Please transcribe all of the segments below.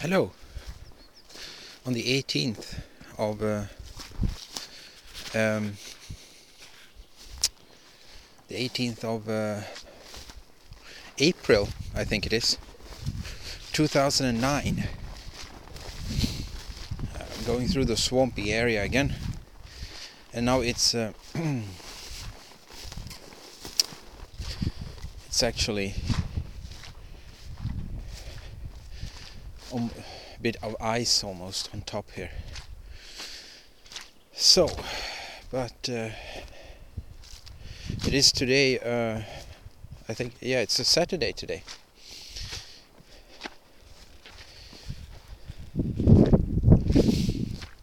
Hello. On the 18th of uh, um, the 18th of uh, April, I think it is, 2009. I'm going through the swampy area again, and now it's uh, it's actually um, a bit of ice almost on top here. So, but uh, it is today. Uh, I think yeah, it's a Saturday today.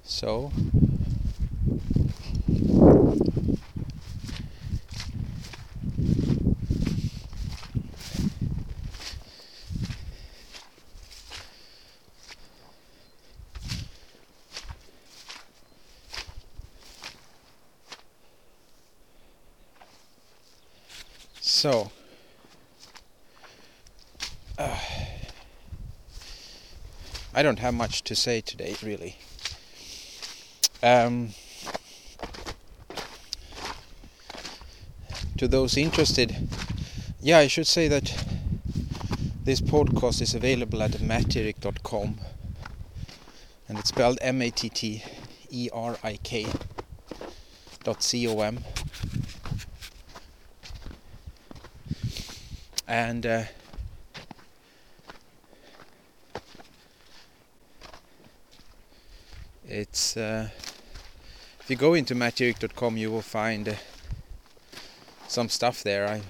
So. So, uh, I don't have much to say today, really. Um, to those interested, yeah, I should say that this podcast is available at matterik.com and it's spelled M A T T E R I K dot C O M. And uh, it's uh, if you go into matterik.com you will find uh, some stuff there. I,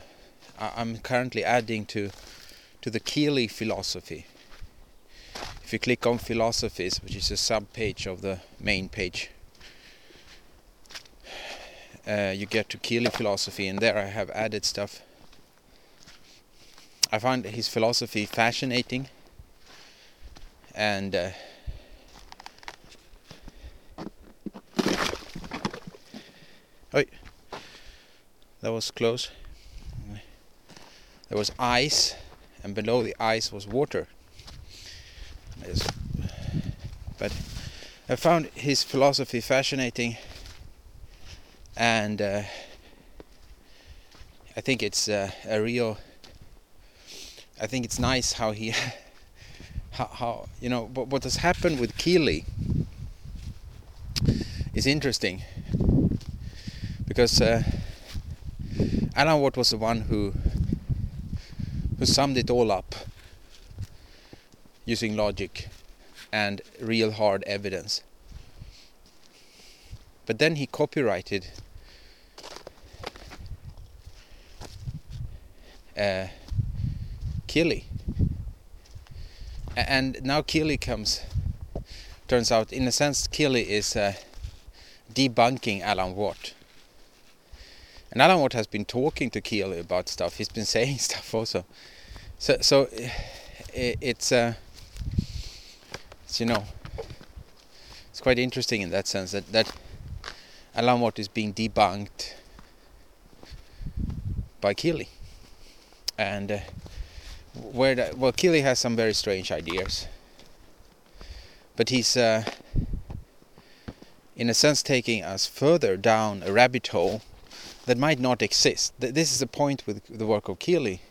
I am currently adding to to the Keely philosophy. If you click on philosophies which is a sub page of the main page uh, you get to Keely philosophy and there I have added stuff. I find his philosophy fascinating and uh, Oh, that was close. There was ice, and below the ice was water. But I found his philosophy fascinating, and uh, I think it's uh, a real. I think it's nice how he, how, how you know what, what has happened with Keely is interesting because uh, Alan Watt was the one who who summed it all up using logic and real hard evidence. But then he copyrighted uh. And now Keely comes, turns out, in a sense, Keely is uh, debunking Alan Watt. And Alan Watt has been talking to Keely about stuff. He's been saying stuff also. So, so it's, uh, it's you know, it's quite interesting in that sense that that Alan Watt is being debunked by Keely, and uh, where the, well Keely has some very strange ideas, but he's uh, in a sense taking us further down a rabbit hole that might not exist. This is the point with the work of Keely.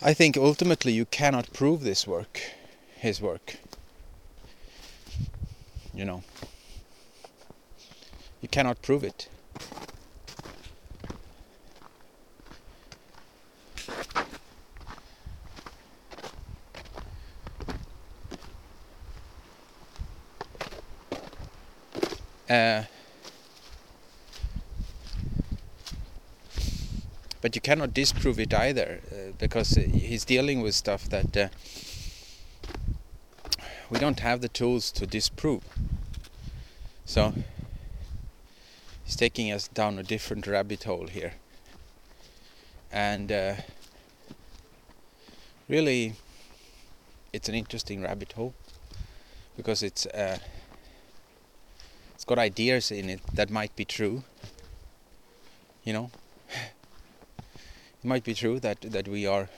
I think ultimately you cannot prove this work, his work. You know, you cannot prove it. Uh, but you cannot disprove it either uh, because he's dealing with stuff that uh, we don't have the tools to disprove. So he's taking us down a different rabbit hole here. And uh, really it's an interesting rabbit hole because it's uh, it's got ideas in it that might be true you know it might be true that that we are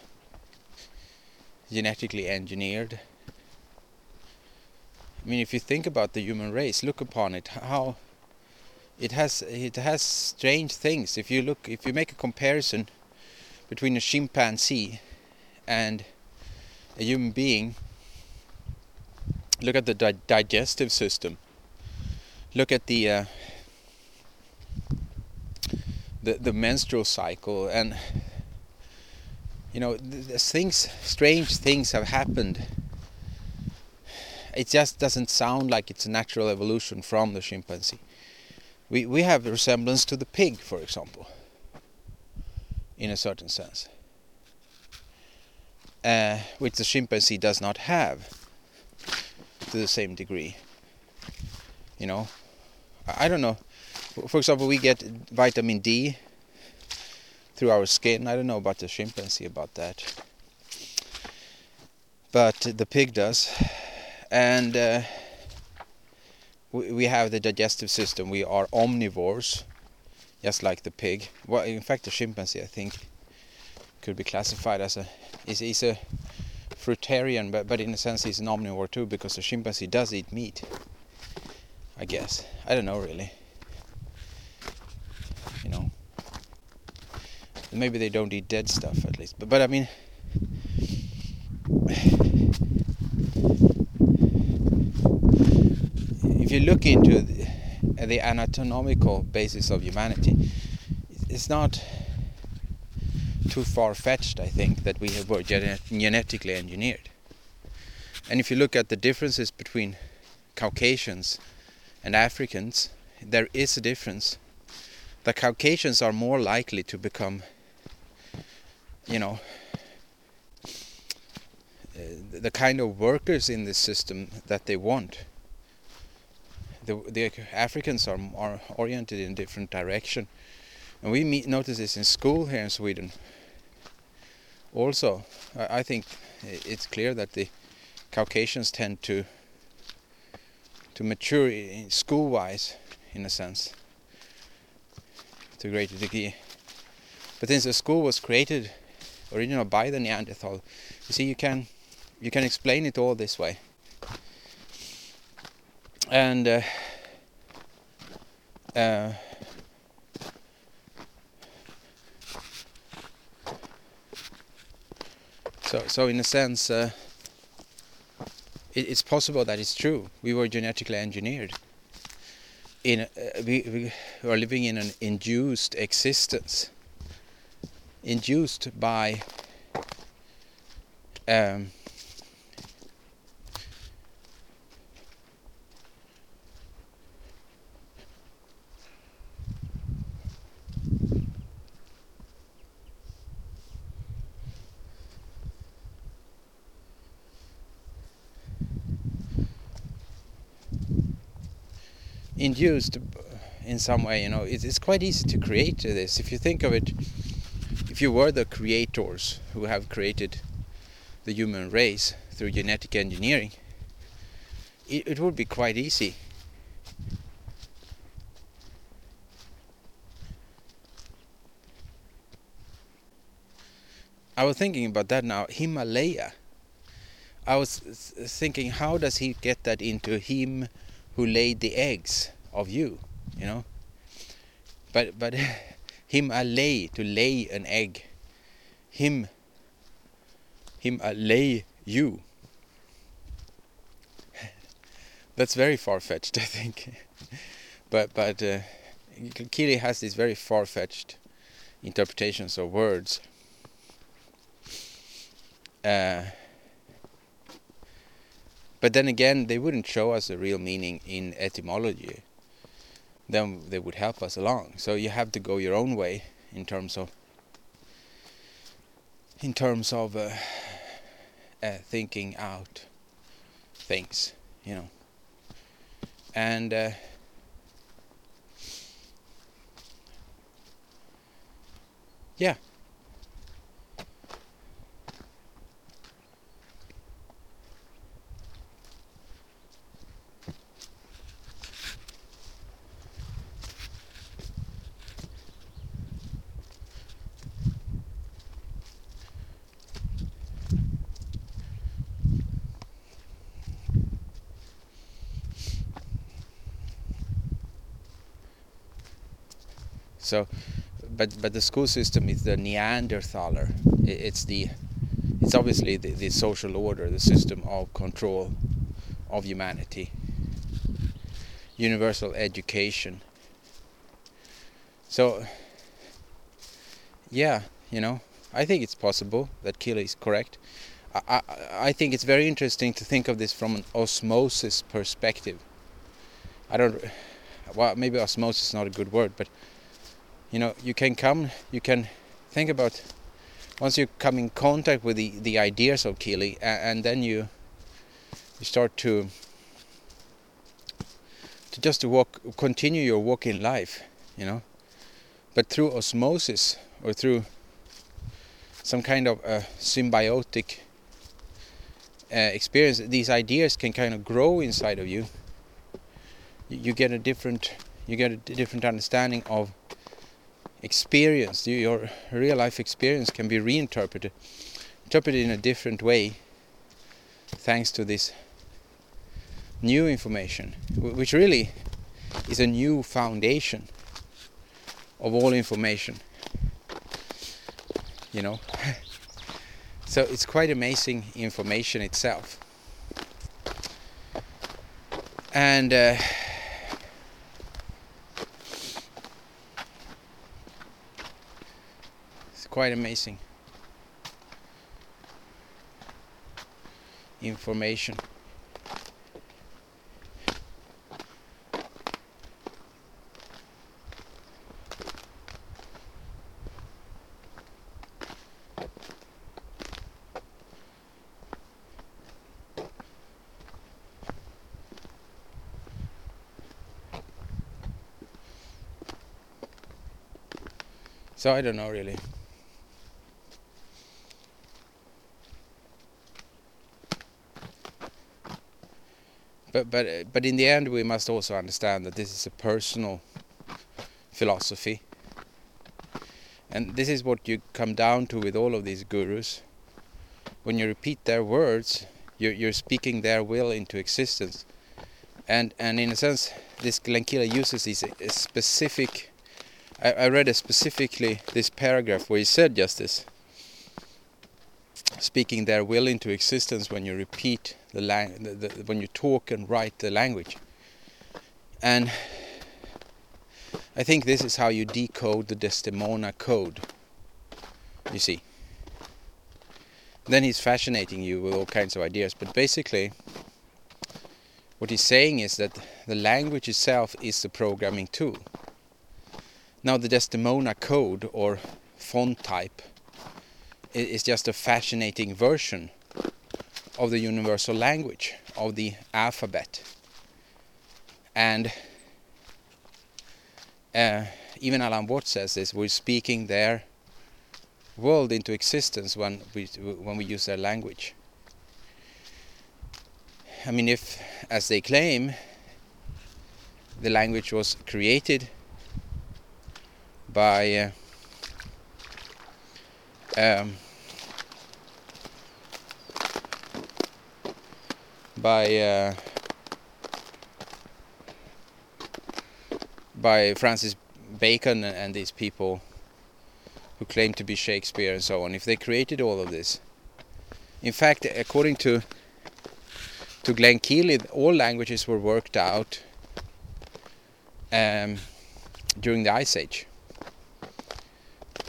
genetically engineered I mean, if you think about the human race, look upon it, how it has it has strange things. If you look, if you make a comparison between a chimpanzee and a human being, look at the di digestive system. Look at the uh, the the menstrual cycle, and you know, things, strange things have happened it just doesn't sound like it's a natural evolution from the chimpanzee. We, we have a resemblance to the pig, for example, in a certain sense, uh, which the chimpanzee does not have to the same degree. You know, I don't know. For example, we get vitamin D through our skin. I don't know about the chimpanzee about that, but the pig does and uh, we, we have the digestive system. We are omnivores, just like the pig. Well, in fact, the chimpanzee, I think, could be classified as a is a fruitarian, but but in a sense he's an omnivore too because the chimpanzee does eat meat. I guess I don't know really. You know, maybe they don't eat dead stuff at least, but but I mean. if you look into the, the anatomical basis of humanity, it's not too far-fetched, I think, that we have were genetically engineered. And if you look at the differences between Caucasians and Africans, there is a difference. The Caucasians are more likely to become, you know, uh, the kind of workers in this system that they want the the Africans are are oriented in different direction, and we meet, notice this in school here in Sweden. Also, I, think it's clear that the Caucasians tend to to mature school-wise, in a sense, to a greater degree. But since the school was created originally by the Neanderthal, you see, you can you can explain it all this way. And uh, uh, so so in a sense uh, it, it's possible that it's true. We were genetically engineered. In uh, we, we are living in an induced existence induced by um, induced in some way you know it's quite easy to create this. If you think of it you were the creators who have created the human race through genetic engineering it, it would be quite easy I was thinking about that now Himalaya I was thinking how does he get that into him who laid the eggs of you, you know. But but him a lay to lay an egg. Him him a lay you. That's very far fetched, I think. but but uh, Keely has these very far fetched interpretations of words. Uh, but then again, they wouldn't show us the real meaning in etymology. Then they would help us along. So you have to go your own way in terms of in terms of uh, uh, thinking out things, you know. And uh, yeah. So, but but the school system is the Neanderthaler. It's the it's obviously the, the social order, the system of control of humanity. Universal education. So, yeah, you know, I think it's possible that Keely is correct. I, I, I think it's very interesting to think of this from an osmosis perspective. I don't, well, maybe osmosis is not a good word, but you know, you can come, you can think about once you come in contact with the, the ideas of Keely, and, and then you you start to to just to walk, continue your walk in life, you know, but through osmosis or through some kind of a symbiotic uh, experience, these ideas can kind of grow inside of you. You get a different, you get a different understanding of experience. Your real life experience can be reinterpreted, interpreted in a different way, thanks to this new information, which really is a new foundation of all information you know so it's quite amazing information itself and uh, quite amazing information So I don't know really. But but eh, but in the end we must also understand that this is a personal philosophy. And this is what you come down to with all of these gurus. When you repeat their words, you're, you're speaking their will into existence. And and in a sense, this Glenn Keely uses these eh, specific I, I read specifically this paragraph where he said just this speaking their will into existence when you repeat the, lang- the, the, when you talk and write the language. And I think this is how you decode the Desdemona code you see. Then he's fascinating you with all kinds of ideas but basically what he's saying is that the language itself is the programming tool. Now the Desdemona code or font type is just a fascinating version of the universal language of the alphabet. And uh, even Alan Watt says this we're speaking their world into existence when we when we use their language. I mean if as they claim the language was created by uh, um, by uh, by Francis Bacon and these people who claim to be Shakespeare and so on. If they created all of this, in fact, according to to Glenn Keely, all languages were worked out um, during the Ice Age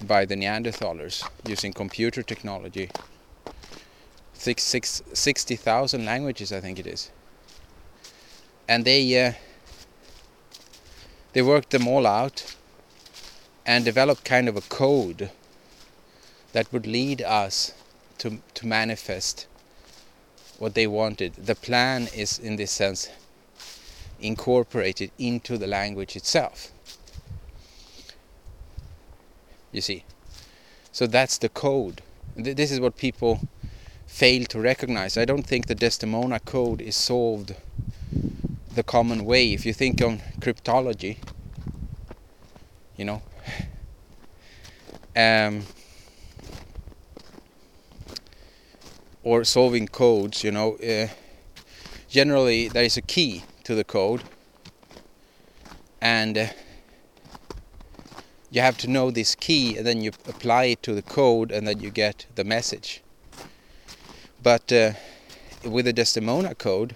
by the Neanderthalers using computer technology. Six, six, 60,000 languages, I think it is. And they uh, they worked them all out and developed kind of a code that would lead us to to manifest what they wanted. The plan is, in this sense, incorporated into the language itself you see. So that's the code. This is what people fail to recognize. I don't think the Desdemona code is solved the common way. If you think on cryptology, you know, um, or solving codes, you know, uh, generally there is a key to the code, and uh, you have to know this key and then you apply it to the code and then you get the message. But uh, with the Desdemona code,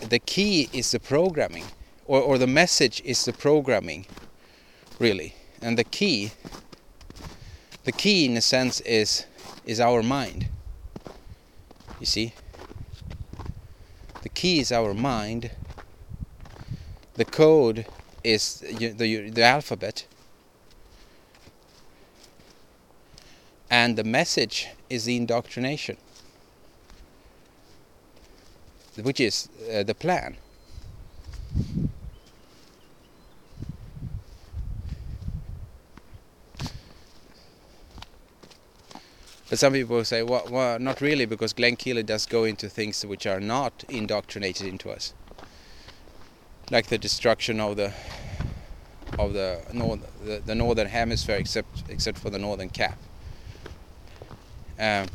the key is the programming, or, or the message is the programming, really. And the key, the key in a sense is is our mind. You see, the key is our mind. The code is the, the, alphabet. And the message is the indoctrination which is uh, the plan. But some people say, well, well, not really, because Glenn Keely does go into things which are not indoctrinated into us like the destruction of the of the north the, the northern hemisphere except except for the northern cap. Um,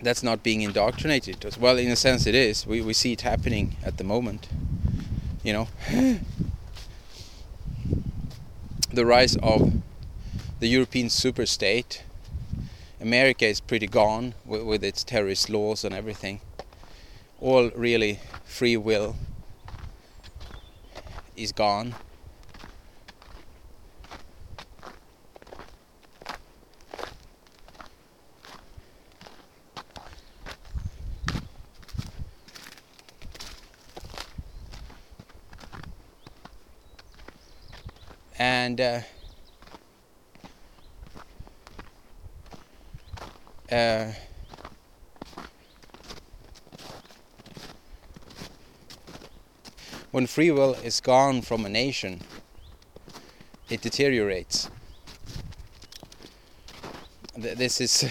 that's not being indoctrinated well. In a sense it is. We, we see it happening at the moment you know. The rise of the European superstate America is pretty gone with, with its terrorist laws and everything all really free will is gone. And uh, uh, When free will is gone from a nation, it deteriorates. This is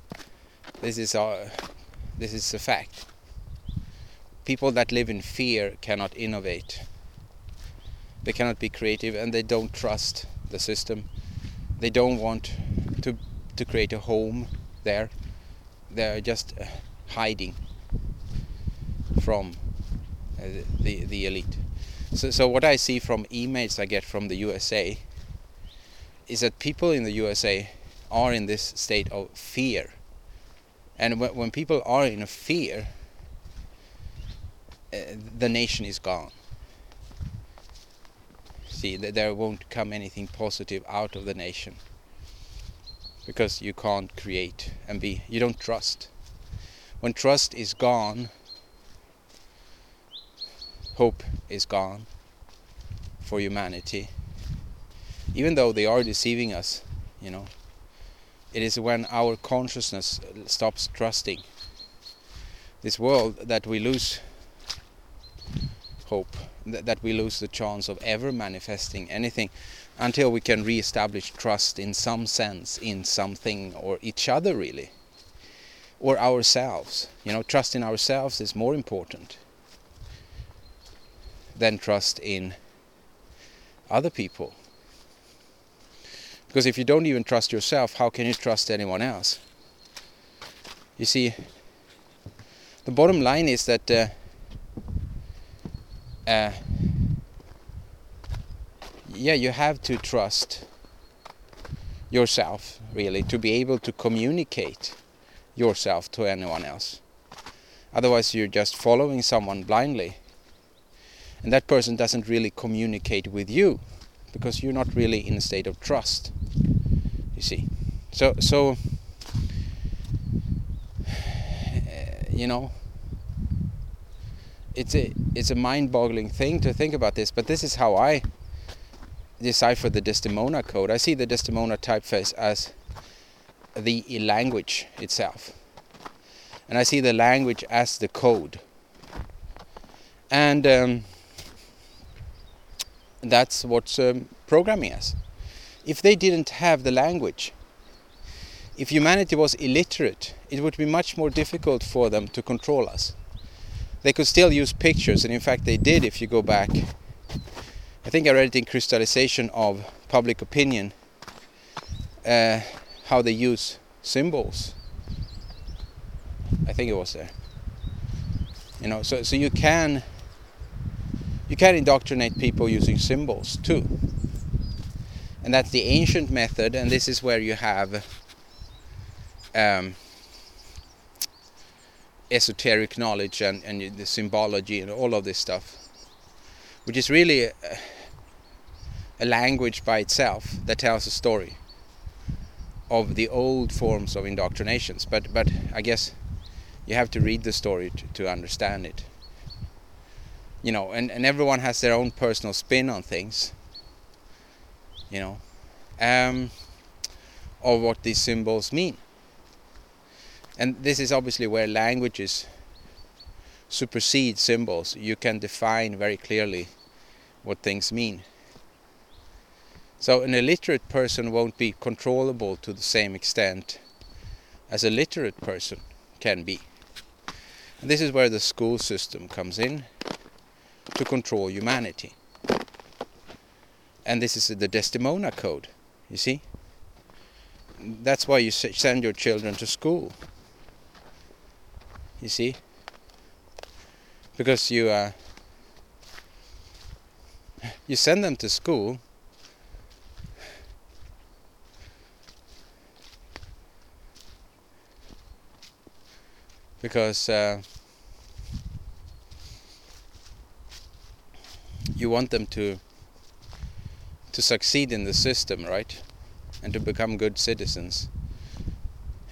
this is a this is a fact. People that live in fear cannot innovate. They cannot be creative, and they don't trust the system. They don't want to to create a home there. They're just uh, hiding from the the elite. So so what I see from emails I get from the USA is that people in the USA are in this state of fear, and when when people are in a fear, uh, the nation is gone. See, there won't come anything positive out of the nation because you can't create and be you don't trust when trust is gone hope is gone for humanity. Even though they are deceiving us, you know, it is when our consciousness stops trusting this world that we lose hope, that we lose the chance of ever manifesting anything until we can re-establish trust in some sense in something or each other really or ourselves you know trust in ourselves is more important than trust in other people. Because if you don't even trust yourself, how can you trust anyone else? You see, the bottom line is that uh, uh, yeah, you have to trust yourself really to be able to communicate yourself to anyone else. Otherwise, you're just following someone blindly and that person doesn't really communicate with you because you're not really in a state of trust you see. So so you know it's a it's a mind-boggling thing to think about this but this is how I decipher the Desdemona code. I see the Desdemona typeface as the language itself. And I see the language as the code. And um, that's what um, programming is. If they didn't have the language, if humanity was illiterate, it would be much more difficult for them to control us. They could still use pictures, and in fact they did if you go back. I think I read it in Crystallization of Public Opinion, uh, how they use symbols. I think it was there. You know, so, so you can you can indoctrinate people using symbols too. And that's the ancient method, and this is where you have um, esoteric knowledge and, and the symbology and all of this stuff, which is really a, a language by itself that tells a story of the old forms of indoctrinations. But but I guess you have to read the story to, to understand it you know, and, and everyone has their own personal spin on things, you know, um, of what these symbols mean. And this is obviously where languages supersede symbols. You can define very clearly what things mean. So an illiterate person won't be controllable to the same extent as a literate person can be. And this is where the school system comes in to control humanity. And this is the Desdemona Code, you see? That's why you send your children to school. You see? Because you uh, you send them to school because uh, you want them to to succeed in the system, right? And to become good citizens,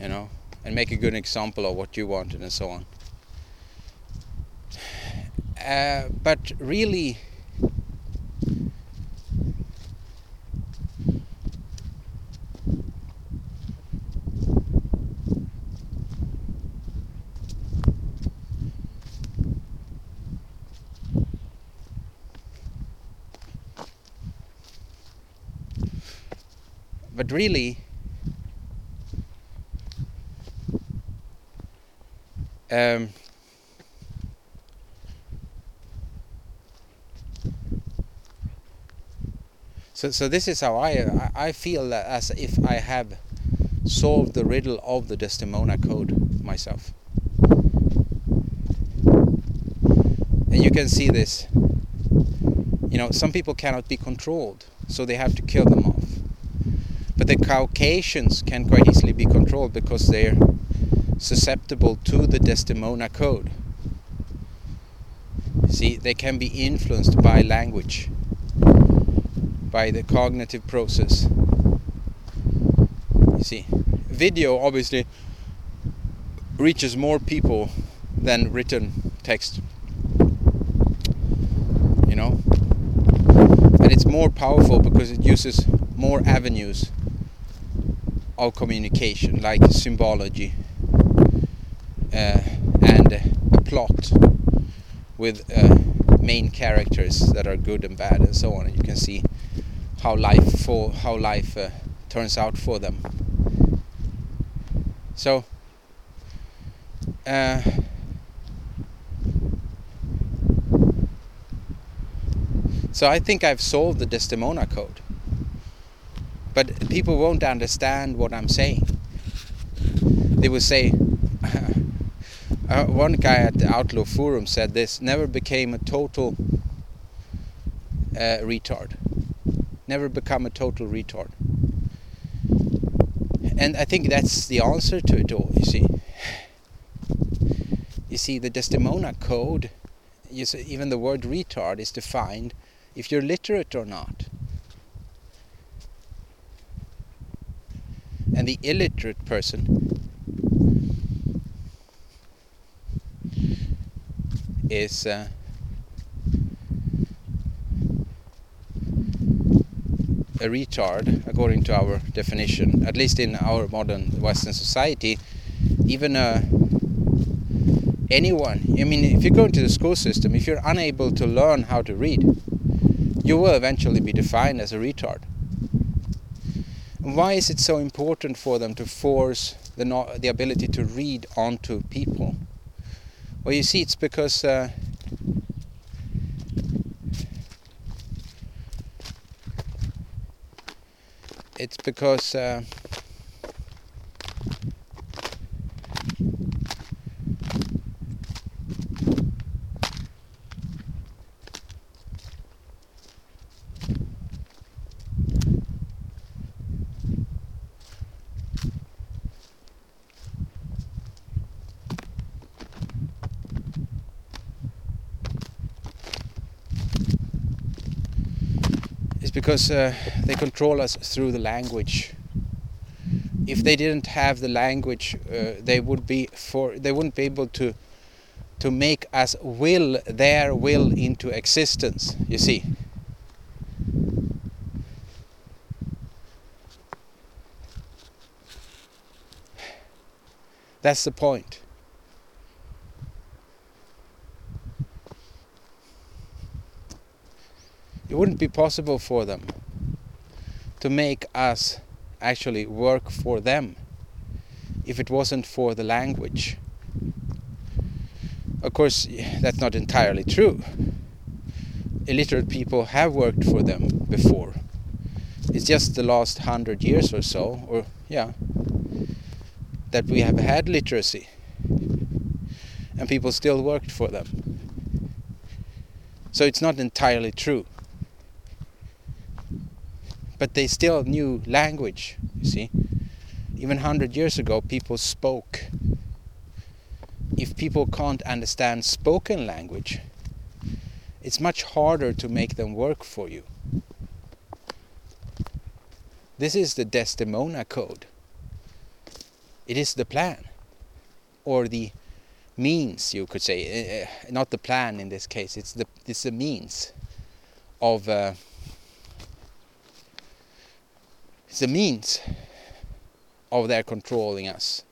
you know, and make a good example of what you wanted and so on. Uh, but really, really? Um, so so this is how I I feel as if I have solved the riddle of the Desdemona code myself. And you can see this. You know some people cannot be controlled so they have to kill them off but the Caucasians can quite easily be controlled because they're susceptible to the Desdemona code. See, they can be influenced by language, by the cognitive process. You see, video obviously reaches more people than written text. You know? And it's more powerful because it uses more avenues of communication like symbology uh, and a plot with uh, main characters that are good and bad and so on. And you can see how life for how life uh, turns out for them. So uh, so I think I've solved the Desdemona code but people won't understand what I'm saying. They will say, uh, one guy at the Outlaw Forum said this never became a total uh, retard. Never become a total retard. And I think that's the answer to it all, you see. You see, the Desdemona Code, see, even the word retard is defined if you're literate or not. And the illiterate person is uh, a retard according to our definition at least in our modern western society. Even uh, anyone i mean if you go into the school system if you're unable to learn how to read you will eventually be defined as a retard why is it so important for them to force the, no the ability to read onto people? Well, you see, it's because uh, it's because uh, because uh, they control us through the language. If they didn't have the language, uh, they would be for they wouldn't be able to to make us will their will into existence. You see. That's the point. Wouldn't be possible for them to make us actually work for them if it wasn't for the language. Of course, that's not entirely true. Illiterate people have worked for them before. It's just the last hundred years or so, or yeah, that we have had literacy and people still worked for them. So it's not entirely true. But they still knew language, you see. Even 100 years ago, people spoke. If people can't understand spoken language, it's much harder to make them work for you. This is the Desdemona Code it is the plan or the means you could say uh, not the plan in this case it's the it's the means of uh, it's the means of their controlling us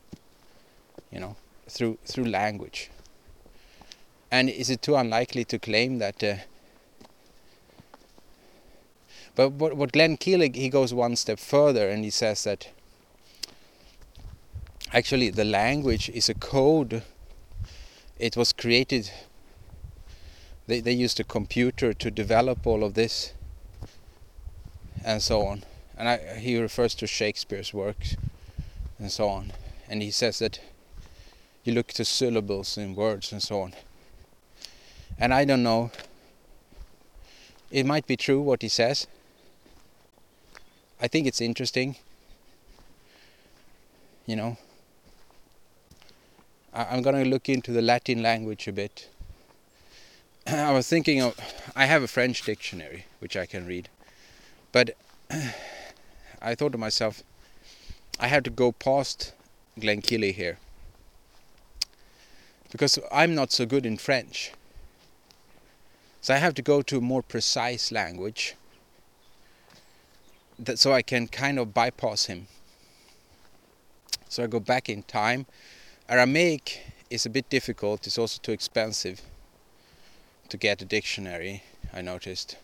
you know through through language. And is it too unlikely to claim that uh, but what, what Glenn Keeling he goes one step further and he says that actually the language is a code. It was created they, they used a computer to develop all of this and so on and I, he refers to Shakespeare's works and so on. And he says that you look to syllables in words and so on. And I don't know it might be true what he says. I think it's interesting you know. I'm gonna look into the Latin language a bit. I was thinking of, I have a French dictionary which I can read, but I thought to myself, I have to go past Glenn Keely here because I'm not so good in French. So I have to go to a more precise language that so I can kind of bypass him. So I go back in time Aramaic is a bit difficult, it's also too expensive to get a dictionary, I noticed.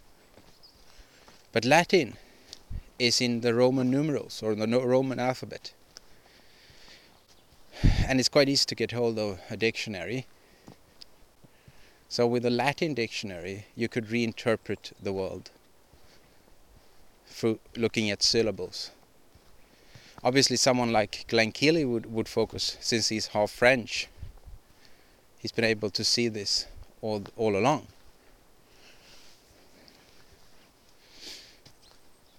But Latin is in the Roman numerals or the Roman alphabet. And it's quite easy to get hold of a dictionary. So with a Latin dictionary, you could reinterpret the world through looking at syllables obviously someone like Glenn Keely would, would focus since he's half French. He's been able to see this all all along.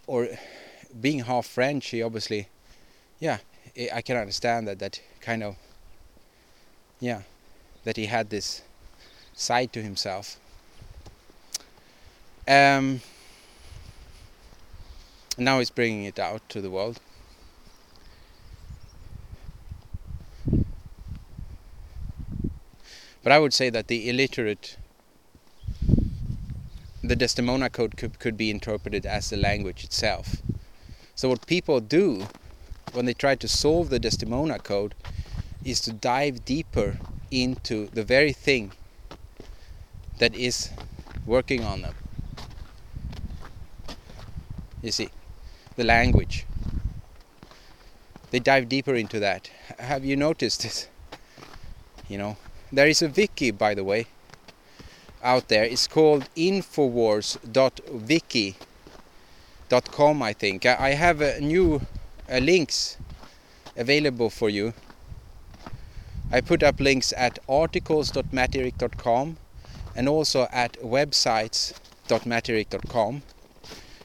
Or being half French, he obviously, yeah, I can understand that. That kind of, yeah, that he had this side to himself. Um, now he's bringing it out to the world. But I would say that the illiterate, the Desdemona code could, could be interpreted as the language itself. So what people do when they try to solve the Desdemona code is to dive deeper into the very thing that is working on them. You see, the language. They dive deeper into that. Have you noticed this? You know, there is a wiki, by the way, out there. It's called infowars.wiki.com, I think. I have a new uh, links available for you. I put up links at articles.matterik.com and also at websites.matterik.com.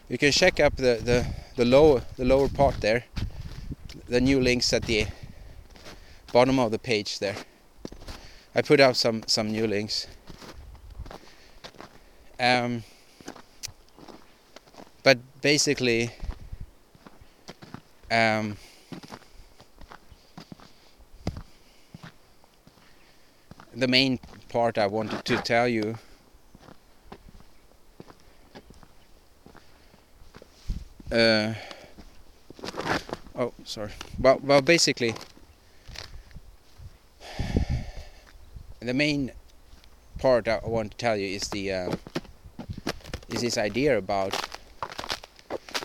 You can check up the, the, the lower the lower part there, the new links at the bottom of the page there. I put up some some new links. Um, but basically um, the main part I wanted to tell you uh, oh sorry. Well well basically the main part I want to tell you is the uh, is this idea about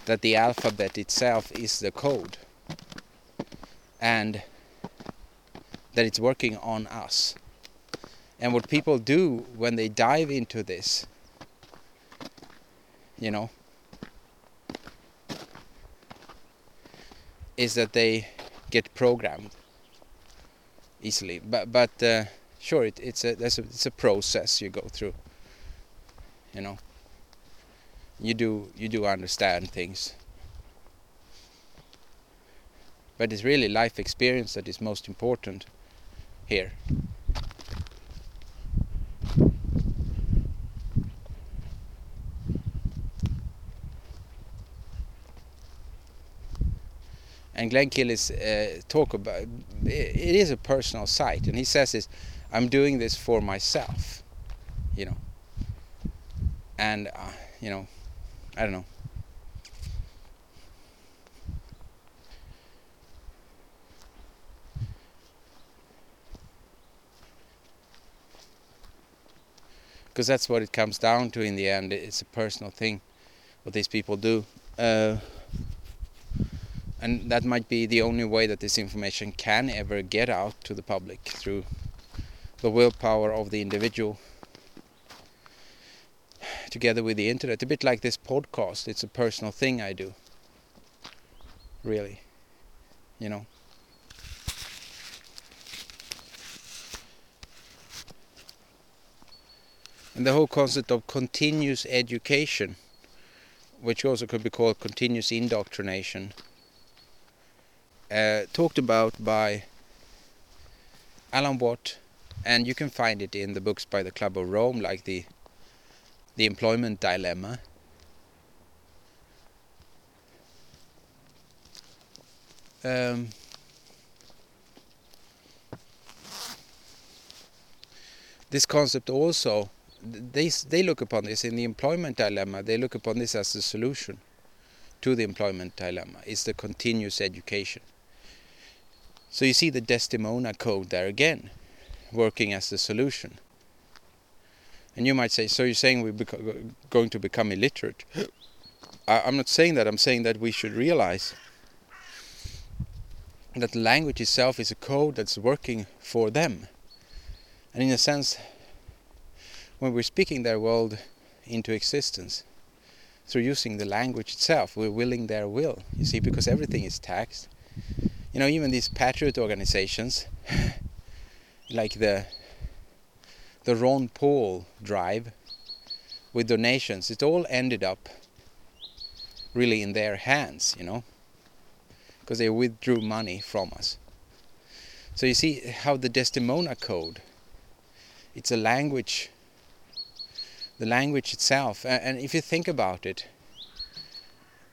that the alphabet itself is the code and that it's working on us. And what people do when they dive into this you know is that they get programmed easily. But but uh, sure it, it's a a it's a process you go through you know you do you do understand things. But it's really life experience that is most important here. And Glenn Keely's uh, talk about it is a personal site, and he says this: I'm doing this for myself, you know, and uh, you know, I don't know. Because that's what it comes down to in the end. It's a personal thing, what these people do. Uh, and that might be the only way that this information can ever get out to the public through the willpower of the individual together with the internet. A bit like this podcast. It's a personal thing i do. Really. You know? And the whole concept of continuous education which also could be called continuous indoctrination uh, talked about by Alan Watt, and you can find it in the books by the Club of Rome, like the the Employment Dilemma. Um, this concept also they they look upon this in the employment dilemma they look upon this as the solution to the employment dilemma is the continuous education so you see the Desdemona code there again, working as the solution. And you might say, so you're saying we're going to become illiterate? I I'm not saying that. I'm saying that we should realize that language itself is a code that's working for them. And in a sense, when we're speaking their world into existence, through using the language itself, we're willing their will. You see, because everything is taxed you know even these patriot organizations like the the Ron Paul drive with donations it all ended up really in their hands you know because they withdrew money from us so you see how the Desdemona code it's a language the language itself and if you think about it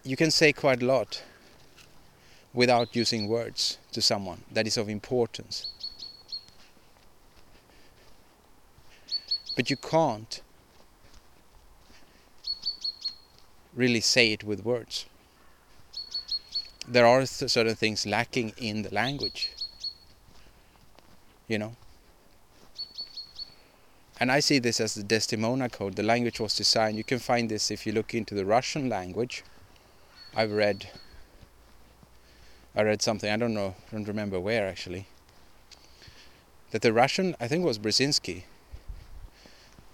you can say quite a lot without using words to someone that is of importance. But you can't really say it with words. There are certain things lacking in the language. You know? And I see this as the Desdemona code. The language was designed. You can find this if you look into the Russian language. I've read I read something, I don't know, I don't remember where actually, that the Russian, I think it was Brzezinski,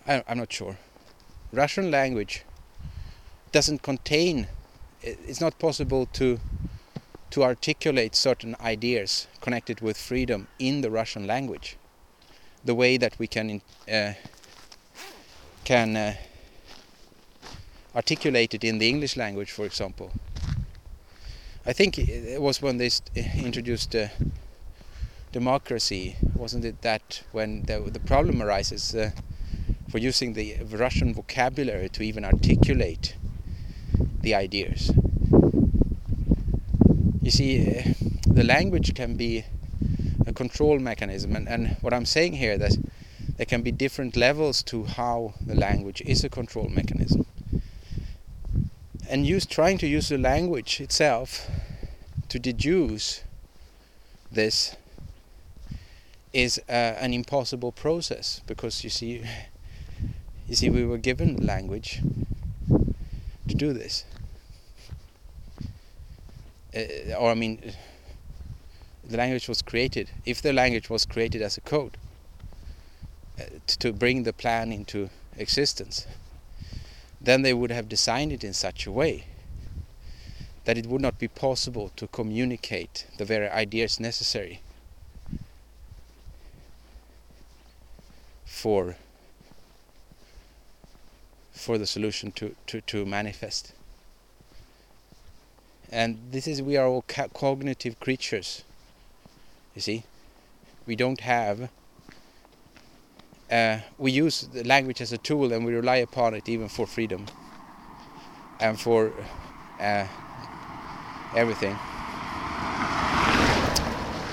I, I'm not sure, Russian language doesn't contain, it's not possible to to articulate certain ideas connected with freedom in the Russian language, the way that we can uh, can uh, articulate it in the English language, for example. I think it was when they introduced uh, democracy, wasn't it that when the, the problem arises uh, for using the Russian vocabulary to even articulate the ideas. You see, uh, the language can be a control mechanism, and, and what I'm saying here that there can be different levels to how the language is a control mechanism. And use trying to use the language itself to deduce this is uh, an impossible process because you see you see we were given language to do this. Uh, or I mean the language was created if the language was created as a code uh, to bring the plan into existence then they would have designed it in such a way that it would not be possible to communicate the very ideas necessary for for the solution to, to, to manifest. And this is we are all cognitive creatures. You see, we don't have. Uh, we use the language as a tool, and we rely upon it even for freedom and for uh, everything.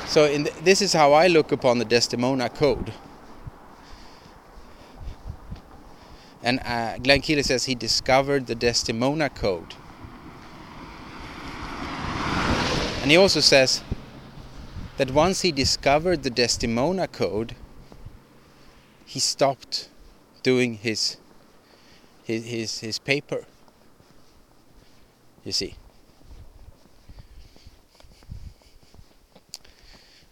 So th this is how I look upon the Desdemona Code. And uh, Glenn Keely says he discovered the Desdemona Code. And he also says that once he discovered the Desdemona Code, he stopped doing his his his, his paper. You see.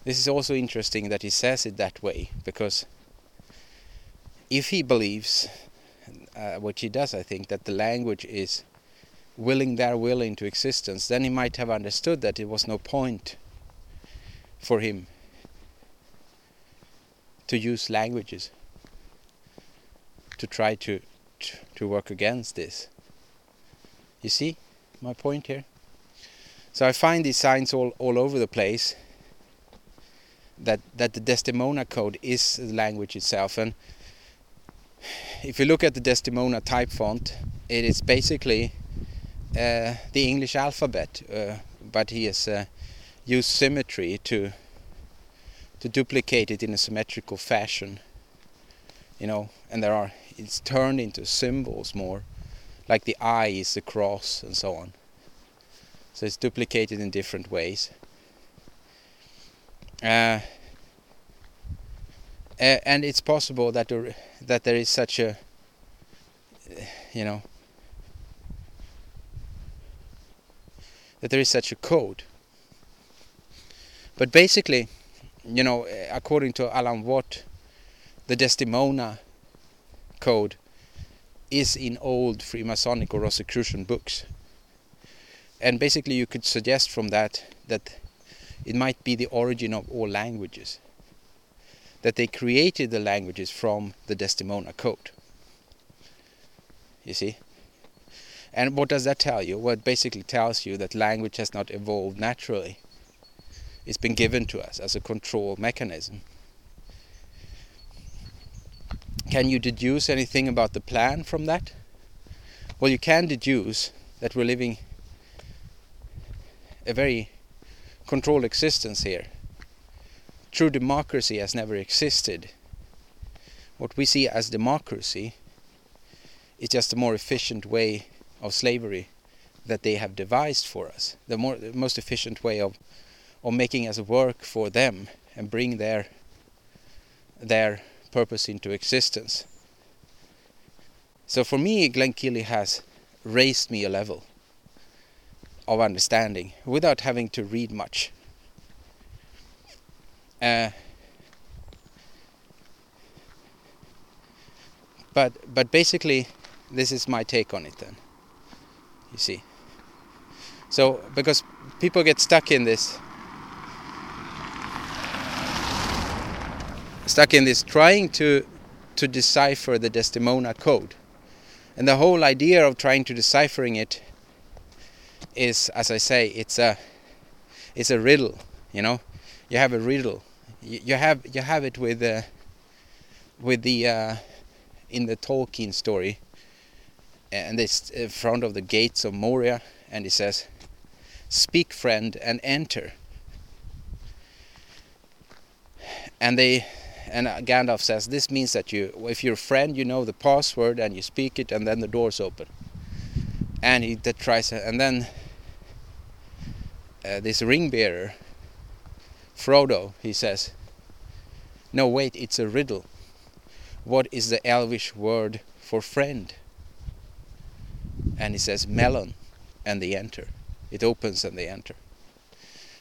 This is also interesting that he says it that way because if he believes, uh, which he does, I think, that the language is willing their will into existence, then he might have understood that it was no point for him to use languages to try to to work against this. You see my point here? So I find these signs all, all over the place that that the Desdemona code is the language itself and if you look at the Desdemona type font it is basically uh, the English alphabet uh, but he has uh, used symmetry to to duplicate it in a symmetrical fashion you know and there are it's turned into symbols more like the I is the cross and so on. So it's duplicated in different ways uh, and it's possible that there, that there is such a, you know, that there is such a code. But basically, you know, according to Alan Watt, the Desdemona code is in old Freemasonic or Rosicrucian books. And basically you could suggest from that that it might be the origin of all languages. That they created the languages from the Desdemona code. You see? And what does that tell you? Well, it basically tells you that language has not evolved naturally. It's been given to us as a control mechanism. Can you deduce anything about the plan from that? Well, you can deduce that we're living a very controlled existence here. True democracy has never existed. What we see as democracy is just a more efficient way of slavery that they have devised for us. The more the most efficient way of of making us work for them and bring their their purpose into existence. So for me Glenn Keely has raised me a level of understanding without having to read much. Uh, but but basically this is my take on it then you see so because people get stuck in this stuck in this trying to to decipher the Desdemona code and the whole idea of trying to deciphering it is, as I say, it's a it's a riddle. You know, you have a riddle. You, have you have it with uh, with the uh, in the Tolkien story. and they in front of the gates of Moria, and he says, "Speak, friend, and enter." And they, and Gandalf says, "This means that you, if you're a friend, you know the password, and you speak it, and then the doors open." And he tries, and then uh, this ring bearer, Frodo, he says, "No, wait, it's a riddle. What is the Elvish word for friend?" and he says mellon and they enter. It opens and they enter.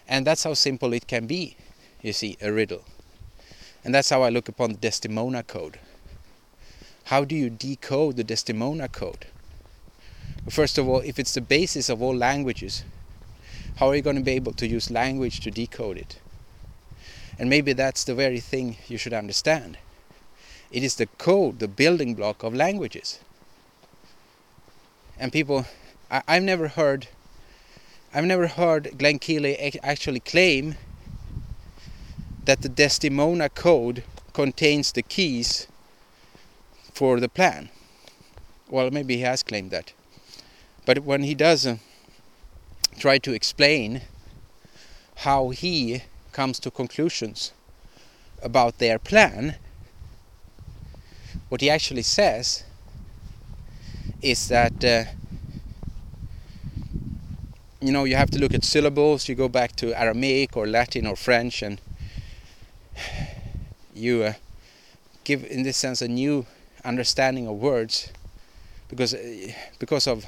And that's how simple it can be you see a riddle. And that's how i look upon the desdemona code. How do you decode the desdemona code? First of all if it's the basis of all languages how are you going to be able to use language to decode it and maybe that's the very thing you should understand it is the code the building block of languages and people I, have never heard I've never heard Glenn Keely actually claim that the Desdemona code contains the keys for the plan. Well, maybe he has claimed that. But when he does uh, try to explain how he comes to conclusions about their plan, what he actually says is that uh, you know you have to look at syllables. You go back to Aramaic or Latin or French and you uh, give in this sense a new understanding of words because uh, because of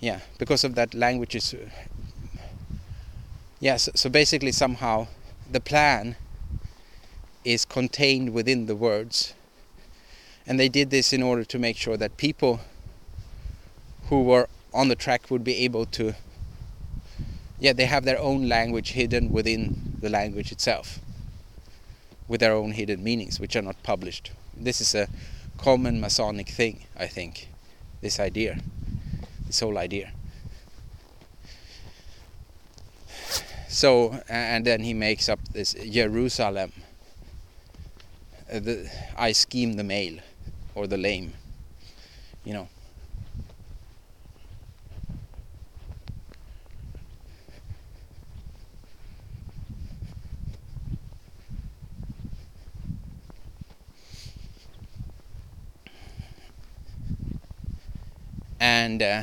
yeah because of that language is uh, yeah so, so basically somehow the plan is contained within the words. And they did this in order to make sure that people who were on the track would be able to yeah they have their own language hidden within the language itself with their own hidden meanings which are not published. This is a common masonic thing i think this idea this whole idea so and then he makes up this jerusalem. Uh, the, i scheme the male or the lame you know. And uh,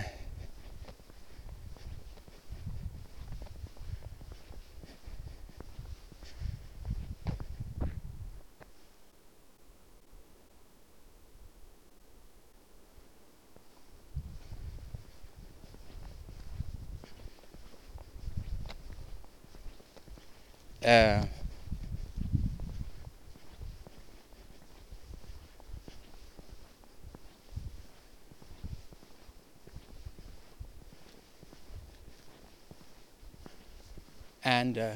and uh,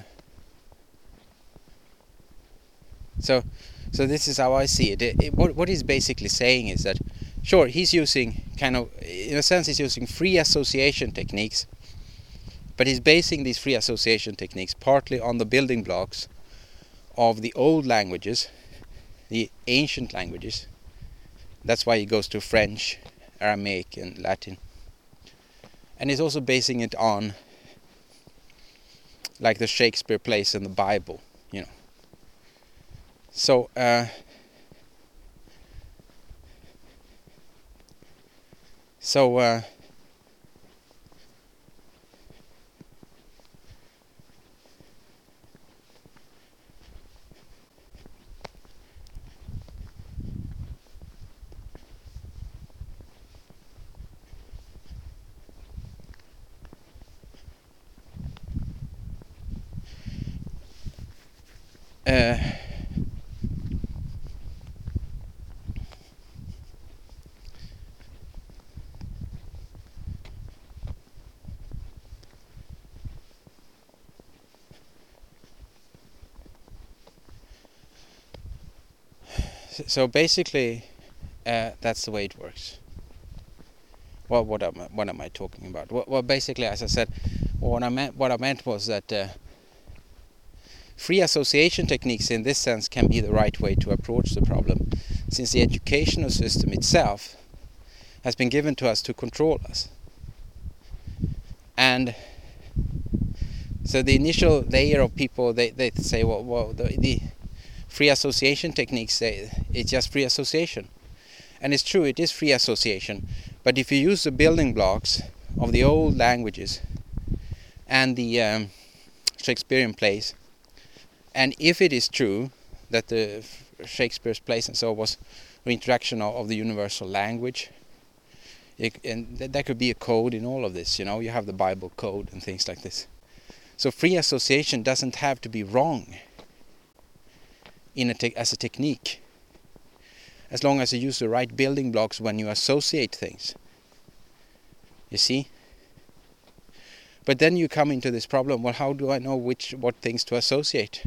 so so this is how I see it. It, it. what what he's basically saying is that sure he's using kind of in a sense he's using free association techniques but he's basing these free association techniques partly on the building blocks of the old languages, the ancient languages. That's why he goes to French, Aramaic, and Latin. And he's also basing it on like the Shakespeare plays in the Bible, you know. So uh, so uh, uh, so basically uh, that's the way it works. Well what am I, what am I talking about? Well, well basically as I said what I meant what I meant was that uh, Free association techniques in this sense can be the right way to approach the problem, since the educational system itself has been given to us to control us. And so the initial layer of people, they, they say, well, well the, the free association techniques say it's just free association. And it's true, it is free association. But if you use the building blocks of the old languages and the um, Shakespearean plays, and if it is true that the Shakespeare's plays and so was reintroduction of, of the universal language, it, and th that could be a code in all of this. You know, you have the Bible code and things like this. So free association doesn't have to be wrong in a as a technique, as long as you use the right building blocks when you associate things. You see? But then you come into this problem, well how do I know which what things to associate?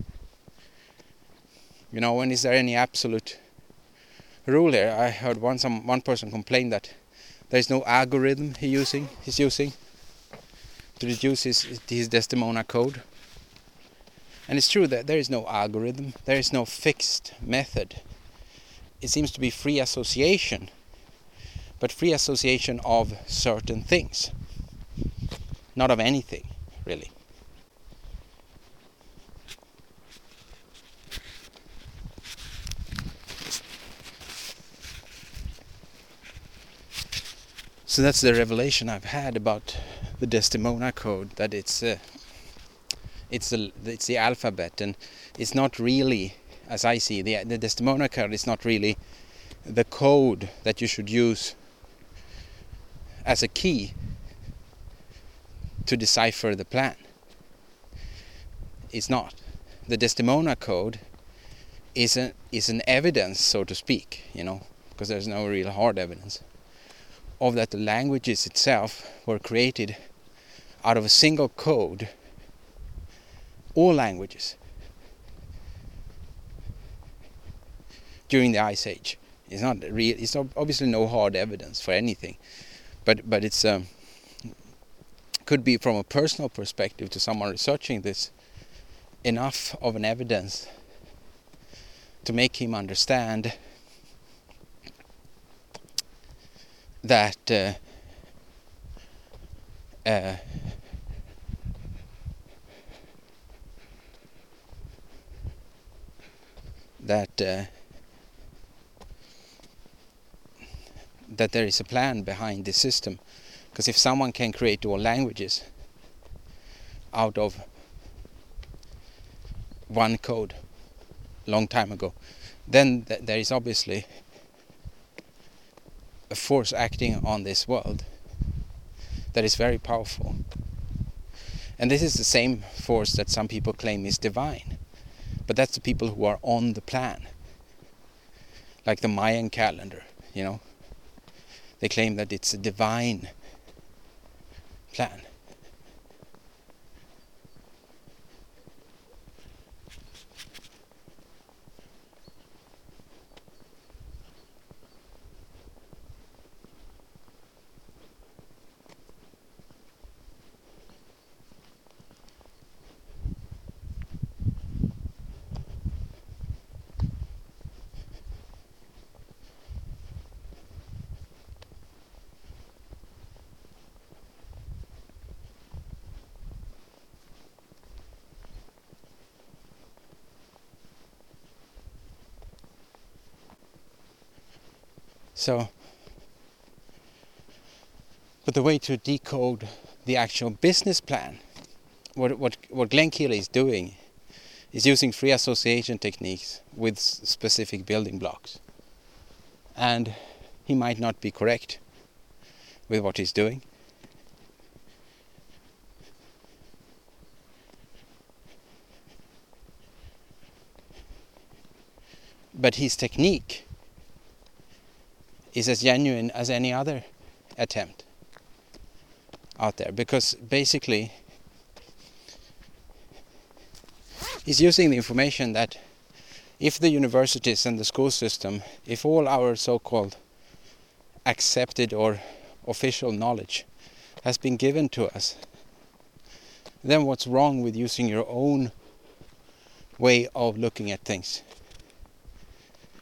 You know, when is there any absolute rule here? I heard one some one person complain that there is no algorithm he using he's using to reduce his his Desdemona code. And it's true that there is no algorithm, there is no fixed method. It seems to be free association, but free association of certain things, not of anything, really. So that's the revelation I've had about the Desdemona code that it's uh, it's the it's the alphabet and it's not really as I see the the Desdemona code is not really the code that you should use as a key to decipher the plan. It's not. The Desdemona code is an is an evidence, so to speak, you know, because there's no real hard evidence of that the languages itself were created out of a single code all languages during the ice age. It's not real it's obviously no hard evidence for anything but but it's um, could be from a personal perspective to someone researching this enough of an evidence to make him understand that uh, uh, that uh, that there is a plan behind this system. Because if someone can create all languages out of one code long time ago then th there is obviously a force acting on this world that is very powerful. And this is the same force that some people claim is divine. But that's the people who are on the plan. Like the Mayan calendar, you know. They claim that it's a divine plan. So, but the way to decode the actual business plan, what what what Glenn Keely is doing, is using free association techniques with specific building blocks, and he might not be correct with what he's doing. But his technique is as genuine as any other attempt out there because basically he's using the information that if the universities and the school system, if all our so-called accepted or official knowledge has been given to us, then what's wrong with using your own way of looking at things?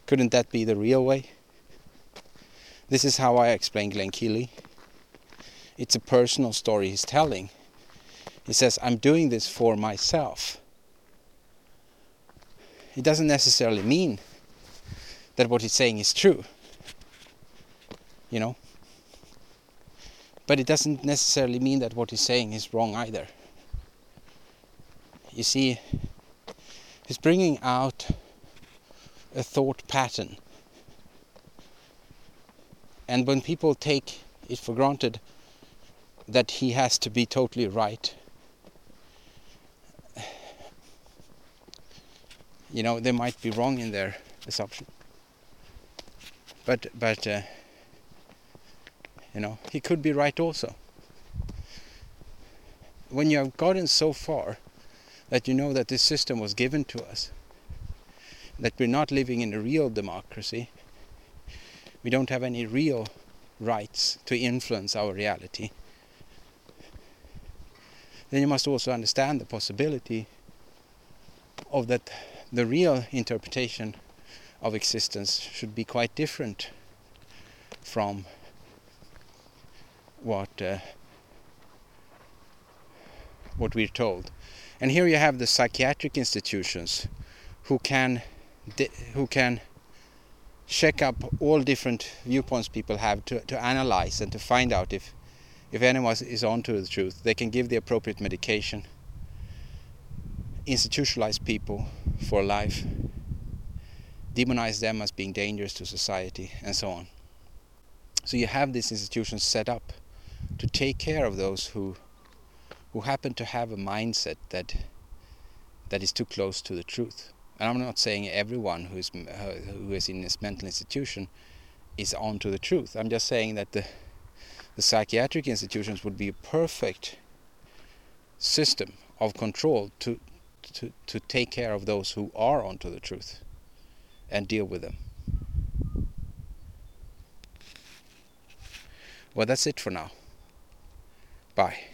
Couldn't that be the real way? This is how I explain Glenn Keely. It's a personal story he's telling. He says, I'm doing this for myself. It doesn't necessarily mean that what he's saying is true. You know? But it doesn't necessarily mean that what he's saying is wrong either. You see, he's bringing out a thought pattern. And when people take it for granted that he has to be totally right, you know, they might be wrong in their assumption. But, but, uh, you know, he could be right also. When you have gotten so far that you know that this system was given to us, that we're not living in a real democracy, we don't have any real rights to influence our reality, then you must also understand the possibility of that the real interpretation of existence should be quite different from what uh, what we're told. And here you have the psychiatric institutions who can who can check up all different viewpoints people have to, to analyze and to find out if if anyone is onto the truth. They can give the appropriate medication, institutionalize people for life, demonize them as being dangerous to society, and so on. So you have these institutions set up to take care of those who who happen to have a mindset that that is too close to the truth. And I'm not saying everyone who is who is in this mental institution is on to the truth. I'm just saying that the the psychiatric institutions would be a perfect system of control to to to take care of those who are onto the truth and deal with them. Well, that's it for now. Bye.